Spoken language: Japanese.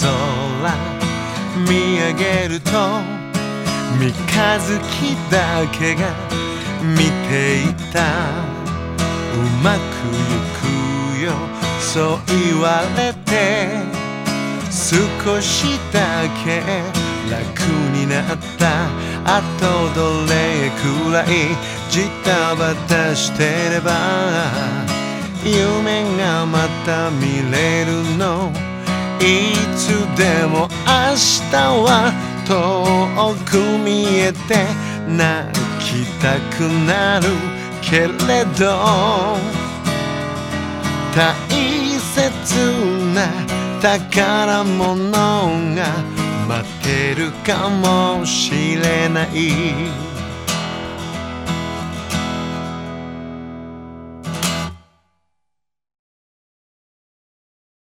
空見上げると三日月だけが見ていた。うまくいくよ。そう言われて少しだけ楽になった。あとどれくらいジタバタしてれば。夢がまた見れるの。いつでも明日は遠く見えて泣きたくなるけれど大切な宝物が待ってるかもしれない。